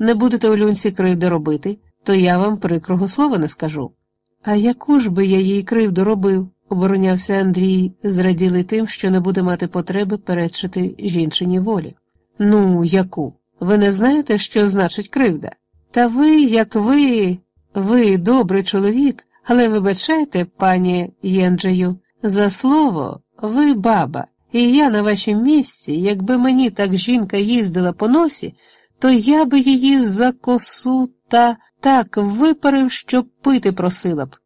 не будете у люнці кривди робити, то я вам прикрого слова не скажу. А яку ж би я їй кривду робив? оборонявся Андрій, зраділий тим, що не буде мати потреби перечити жінчині волі. Ну, яку? Ви не знаєте, що значить кривда? Та ви, як ви, ви добрий чоловік, але вибачайте, пані Єнджею, за слово, ви баба, і я на вашім місці, якби мені так жінка їздила по носі, то я би її за косу та так випарив, що пити просила б.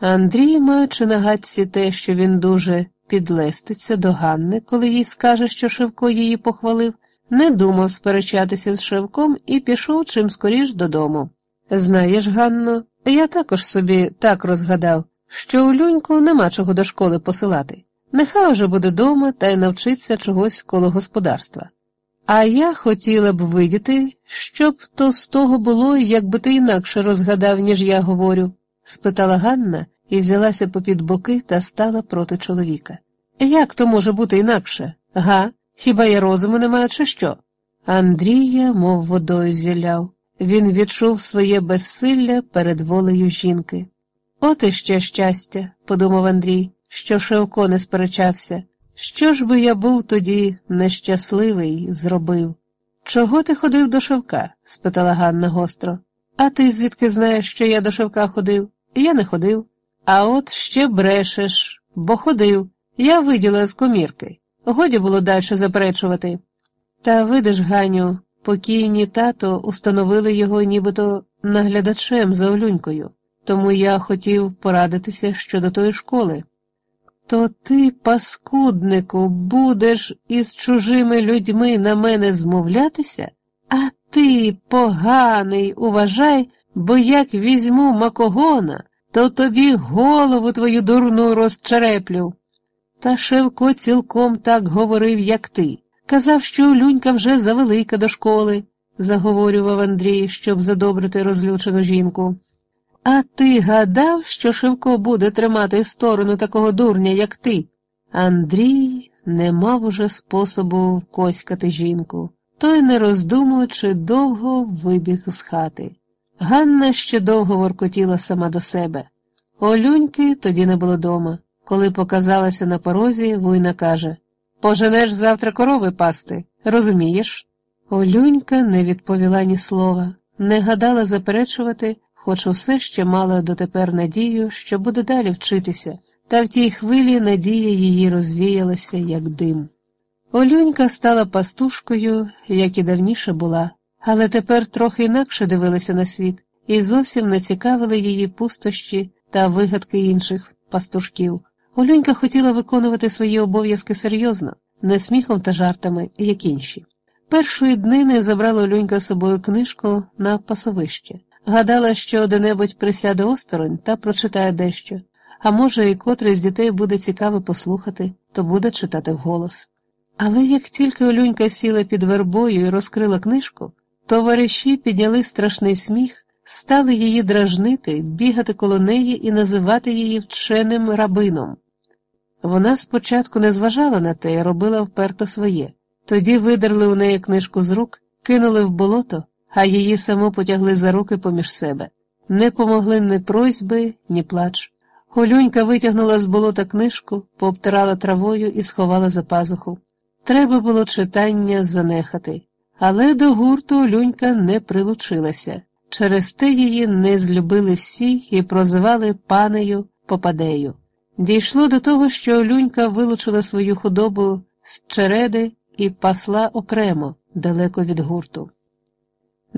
Андрій, маючи на гадці те, що він дуже підлеститься до Ганни, коли їй скаже, що Шевко її похвалив, не думав сперечатися з Шевком і пішов чим скоріш додому. Знаєш, Ганно, я також собі так розгадав, що у люньку нема чого до школи посилати. Нехай уже буде дома та й навчиться чогось коло господарства. А я хотіла б видіти, щоб то з того було, якби ти інакше розгадав, ніж я говорю, спитала Ганна і взялася попід боки та стала проти чоловіка. Як то може бути інакше? Га? Хіба я розуму не маю, чи що? Андрія, мов водою зіляв. Він відчув своє безсилля перед волею жінки. От і ще щастя, подумав Андрій, що Шевко не сперечався. Що ж би я був тоді нещасливий, зробив? Чого ти ходив до Шевка? спитала Ганна гостро. А ти звідки знаєш, що я до Шевка ходив? Я не ходив. А от ще брешеш, бо ходив. Я виділа з комірки. Годі було далі заперечувати. Та видиш, Ганю, покійні тато установили його нібито наглядачем за Олюнькою, тому я хотів порадитися щодо тої школи. То ти, паскуднику, будеш із чужими людьми на мене змовлятися? А ти, поганий, уважай, бо як візьму макогона, то тобі голову твою дурну розчереплю. Та Шевко цілком так говорив, як ти. Казав, що Люнька вже завелика до школи, заговорював Андрій, щоб задобрити розлючену жінку. А ти гадав, що Шевко буде тримати сторону такого дурня, як ти? Андрій не мав уже способу вкоськати жінку, той, не роздумуючи, довго вибіг з хати. Ганна ще довго воркотіла сама до себе. Олюньки тоді не було дома. Коли показалася на порозі, вуйна каже Поженеш завтра корови пасти, розумієш? Олюнька не відповіла ні слова, не гадала заперечувати, хоч усе ще мала дотепер надію, що буде далі вчитися, та в тій хвилі надія її розвіялася, як дим. Олюнька стала пастушкою, як і давніше була, але тепер трохи інакше дивилася на світ, і зовсім не цікавили її пустощі та вигадки інших пастушків. Олюнька хотіла виконувати свої обов'язки серйозно, не сміхом та жартами, як інші. Першої днини забрала Олюнька з собою книжку на пасовище. Гадала, що де-небудь присяде осторонь та прочитає дещо, а може, і котрий з дітей буде цікаво послухати, то буде читати вголос. Але як тільки Олюнька сіла під вербою і розкрила книжку, товариші підняли страшний сміх, стали її дражнити, бігати коло неї і називати її вченим рабином. Вона спочатку не зважала на те і робила вперто своє. Тоді видерли у неї книжку з рук, кинули в болото, а її саму потягли за руки поміж себе. Не помогли ні просьби, ні плач. Олюнька витягнула з болота книжку, пообтирала травою і сховала за пазуху. Треба було читання занехати, але до гурту Олюнька не прилучилася. Через те її не злюбили всі і прозивали панею Попадею. Дійшло до того, що Олюнька вилучила свою худобу з череди і пасла окремо, далеко від гурту.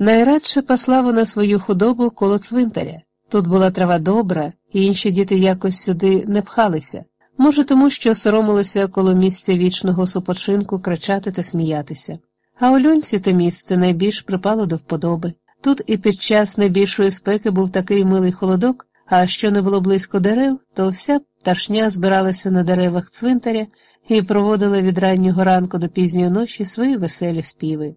Найрадше пасла вона свою худобу коло цвинтаря. Тут була трава добра, і інші діти якось сюди не пхалися, може, тому що соромилися коло місця вічного супочинку кричати та сміятися. А Олюнці те місце найбільш припало до вподоби. Тут і під час найбільшої спеки був такий милий холодок, а що не було близько дерев, то вся пташня збиралася на деревах цвинтаря і проводила від раннього ранку до пізньої ночі свої веселі співи.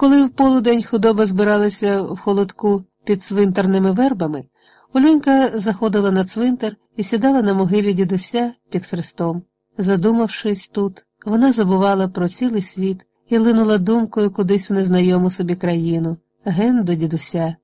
Коли в полудень худоба збиралася в холодку під цвинтарними вербами, Олюнька заходила на цвинтар і сідала на могилі дідуся під хрестом. Задумавшись тут, вона забувала про цілий світ і линула думкою кудись у незнайому собі країну, ген до дідуся.